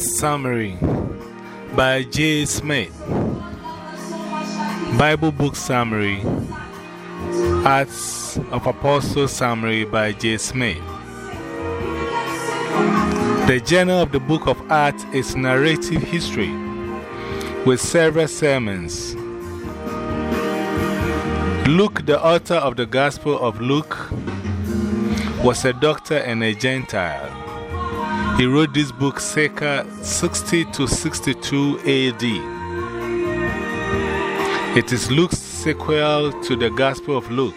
Summary by J. Smith. Bible Book Summary. Acts of Apostles Summary by J. Smith. The Journal of the Book of Acts is narrative history with several sermons. Luke, the author of the Gospel of Luke, was a doctor and a Gentile. He wrote this book circa 60 to 62 AD. It is Luke's sequel to the Gospel of Luke.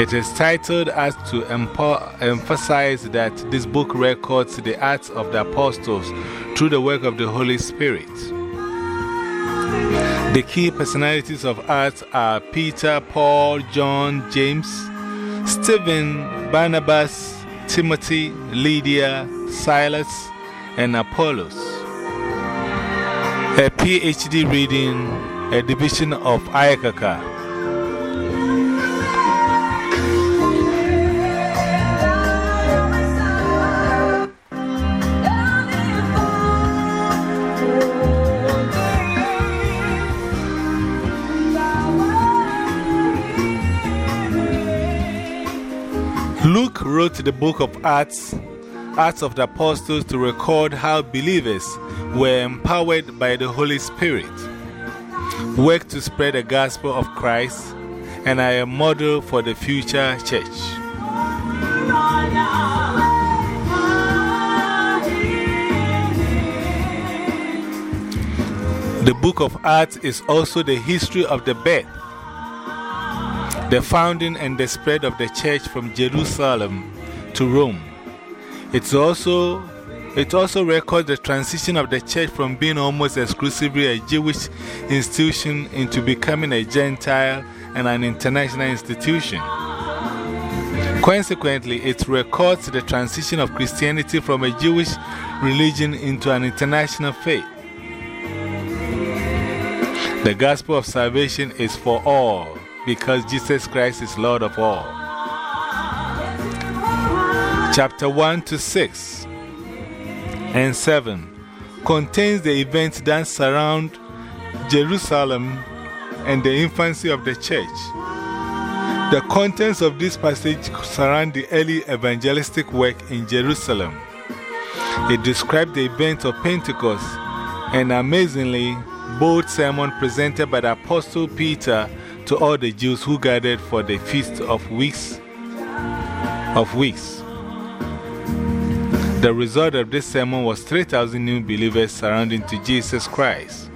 It is titled as to emphasize that this book records the acts of the apostles through the work of the Holy Spirit. The key personalities of Acts are Peter, Paul, John, James, Stephen, Barnabas, Timothy, Lydia, Silas, and Apollos. A PhD reading, a division of Ayakaka. Luke wrote the book of Acts, Acts of the Apostles, to record how believers were empowered by the Holy Spirit, worked to spread the gospel of Christ, and are a model for the future church. The book of Acts is also the history of the birth the founding and the spread of the church from Jerusalem to Rome. It's also, it also records the transition of the church from being almost exclusively a Jewish institution into becoming a Gentile and an international institution. Consequently, it records the transition of Christianity from a Jewish religion into an international faith. The gospel of salvation is for all because Jesus Christ is Lord of all. Chapter 1 to 6 and 7 contains the events that surround Jerusalem and the infancy of the church. The contents of this passage surround the early evangelistic work in Jerusalem. It describes the event of Pentecost and amazingly, bold sermon presented by the Apostle Peter to all the Jews who gathered for the Feast of Weeks. Of weeks. The result of this sermon was 3,000 new believers surrounding to Jesus Christ.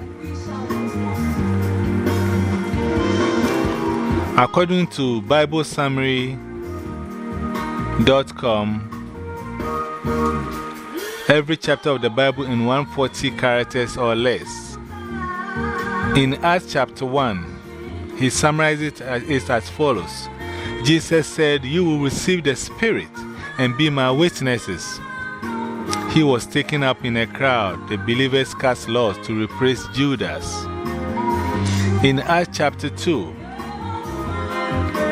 According to BibleSummary.com, every chapter of the Bible in 140 characters or less. In Acts chapter 1, he summarizes it as follows Jesus said, You will receive the Spirit and be my witnesses. He was taken up in a crowd. The believers cast lots to replace Judas. In Acts chapter 2,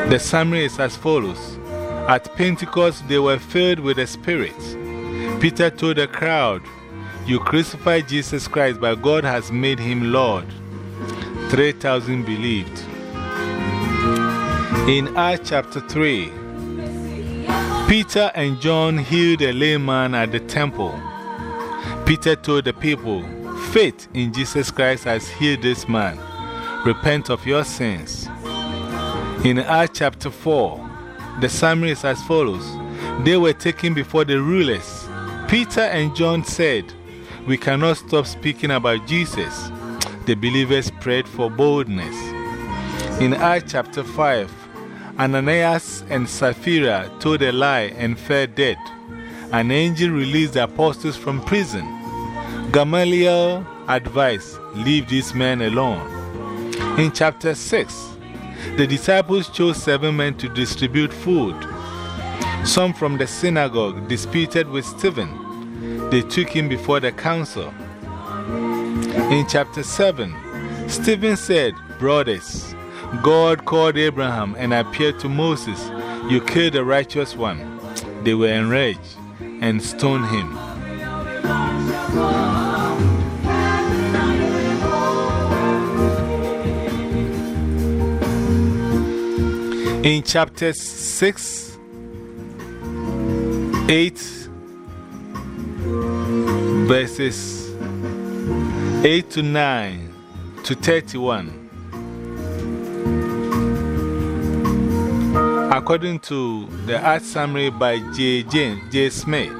the summary is as follows At Pentecost, they were filled with the Spirit. Peter told the crowd, You crucified Jesus Christ, but God has made him Lord. 3,000 believed. In Acts chapter 3, Peter and John healed a layman at the temple. Peter told the people, Faith in Jesus Christ has healed this man. Repent of your sins. In Acts chapter 4, the summary is as follows They were taken before the rulers. Peter and John said, We cannot stop speaking about Jesus. The believers prayed for boldness. In Acts chapter 5, Ananias and Sapphira told a lie and fell dead. An angel released the apostles from prison. Gamaliel advised, Leave these men alone. In chapter 6, the disciples chose seven men to distribute food. Some from the synagogue disputed with Stephen. They took him before the council. In chapter 7, Stephen said, Brothers, God called Abraham and appeared to Moses. You killed the righteous one. They were enraged and stoned him. In chapter 6, 8, verses 8 to 9 to 31. According to the art summary by J. J. J. Smith,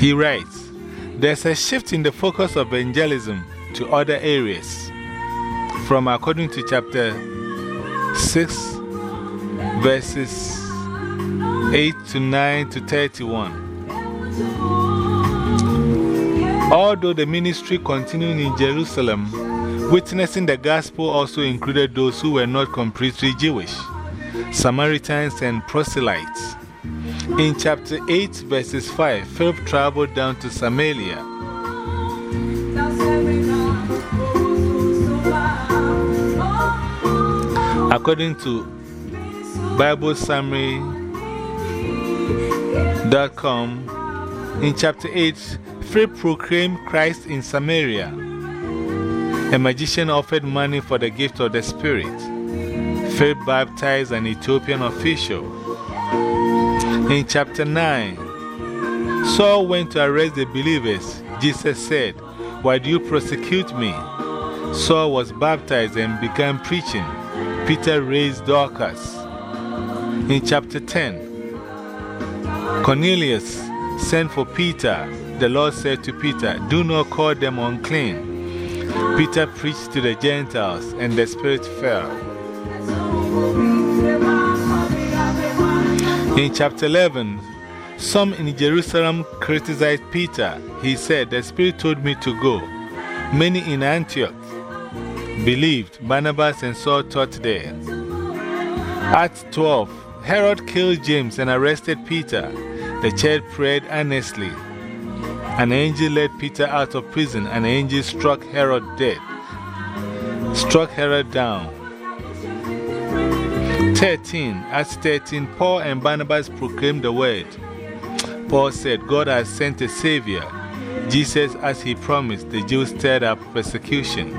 he writes, There's a shift in the focus of evangelism to other areas. From according to chapter 6, verses 8 to 9 to 31. Although the ministry continued in Jerusalem, witnessing the gospel also included those who were not completely Jewish, Samaritans, and proselytes. In chapter 8, verses 5, Philip traveled down to Samaria According to BibleSummary.com, in chapter 8, Philip proclaimed Christ in Samaria. A magician offered money for the gift of the Spirit. Philip baptized an Ethiopian official. In chapter 9, Saul went to arrest the believers. Jesus said, Why do you persecute me? Saul was baptized and began preaching. Peter raised Dorcas. In chapter 10, Cornelius sent for Peter. The Lord said to Peter, Do not call them unclean. Peter preached to the Gentiles, and the Spirit fell. In chapter 11, some in Jerusalem criticized Peter. He said, The Spirit told me to go. Many in Antioch believed, Barnabas and Saul taught there. Acts 12 Herod killed James and arrested Peter. The church prayed earnestly. An angel led Peter out of prison, and an angel struck Herod dead, struck Herod down. 13 Acts 13 Paul and Barnabas proclaimed the word. Paul said, God has sent a Savior. Jesus, as he promised, the Jews stirred up persecution.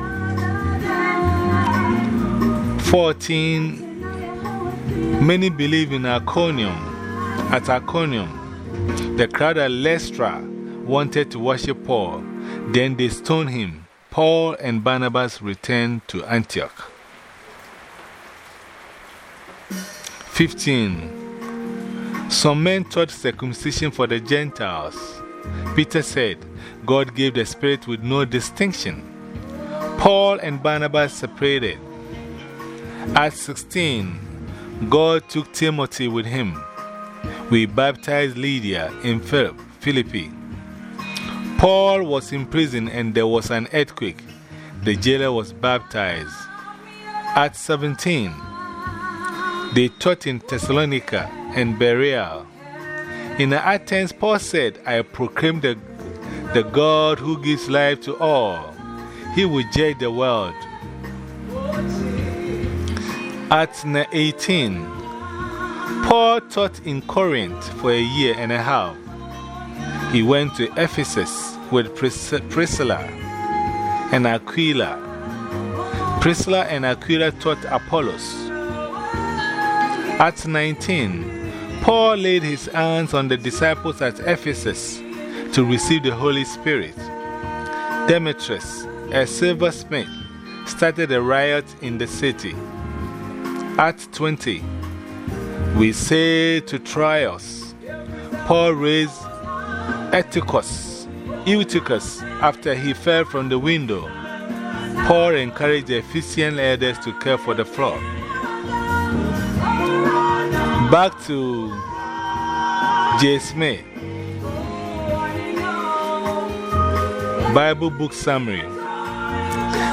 14. Many believe in Iconium. At Iconium, the crowd at Lystra wanted to worship Paul. Then they stoned him. Paul and Barnabas returned to Antioch. 15. Some men taught circumcision for the Gentiles. Peter said, God gave the Spirit with no distinction. Paul and Barnabas separated. At 16, God took Timothy with him. We baptized Lydia in Philippi. Paul was in prison and there was an earthquake. The jailer was baptized. At 17, they taught in Thessalonica and Berea. In Athens, Paul said, I proclaim the, the God who gives life to all. He will judge the world. At 18, Paul taught in Corinth for a year and a half. He went to Ephesus with Pris Priscilla and Aquila. Priscilla and Aquila taught Apollos. At 19, Paul laid his hands on the disciples at Ephesus to receive the Holy Spirit. Demetrius, a silversmith, started a riot in the city. At 20, we say to Troas, Paul raised Eutychus, Eutychus after he fell from the window. Paul encouraged the Ephesian elders to care for the flock. Back to J. Smith. Bible Book Summary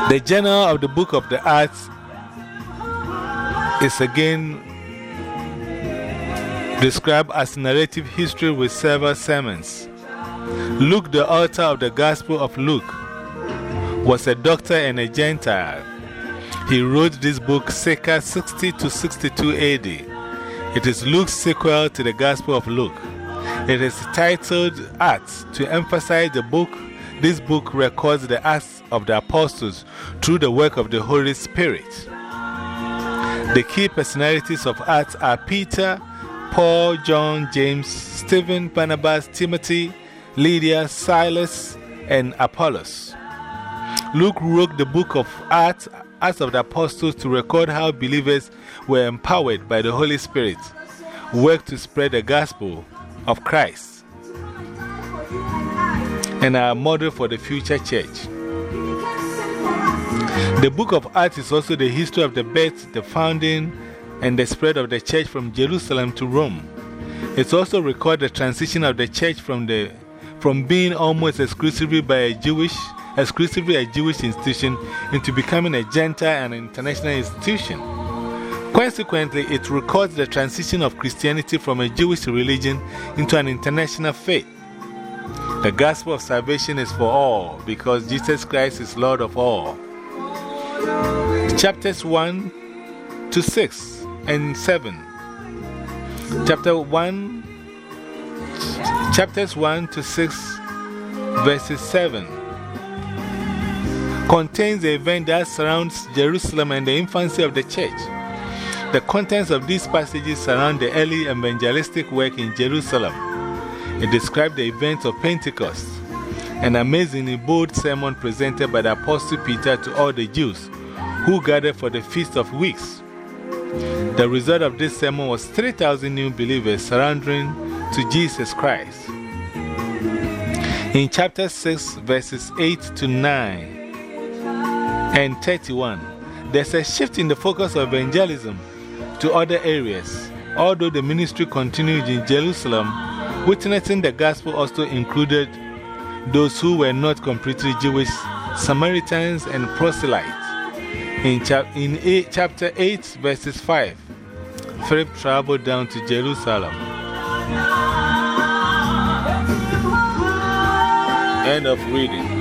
The Journal of the Book of the Acts is again described as narrative history with several sermons. Luke, the author of the Gospel of Luke, was a doctor and a Gentile. He wrote this book circa 60 to 62 AD. It is Luke's sequel to the Gospel of Luke. It is titled Acts to emphasize the book. This book records the acts of the apostles through the work of the Holy Spirit. The key personalities of Acts are Peter, Paul, John, James, Stephen, Barnabas, Timothy, Lydia, Silas, and Apollos. Luke wrote the book of Acts, Acts of the Apostles to record how believers were empowered by the Holy Spirit, worked to spread the gospel of Christ, and are a model for the future church. The book of Acts is also the history of the birth, the founding, and the spread of the church from Jerusalem to Rome. It also records the transition of the church from, the, from being almost exclusively by a Jewish, exclusively a Jewish institution into becoming a Gentile and international institution. Consequently, it records the transition of Christianity from a Jewish religion into an international faith. The gospel of salvation is for all because Jesus Christ is Lord of all. Chapters 1 to 6 and 7. Chapter 1, chapters 1 to 6, verses 7 contains the event that surrounds Jerusalem and the infancy of the church. The contents of these passages surround the early evangelistic work in Jerusalem. It describes the events of Pentecost, an amazingly bold sermon presented by the Apostle Peter to all the Jews who gathered for the Feast of Weeks. The result of this sermon was 3,000 new believers surrendering to Jesus Christ. In chapter 6, verses 8 to 9 and 31, there's a shift in the focus of evangelism to other areas. Although the ministry continued in Jerusalem, witnessing the gospel also included those who were not completely Jewish, Samaritans, and proselytes. In, chap in eight, chapter 8, verses 5, Philip traveled down to Jerusalem. End of reading.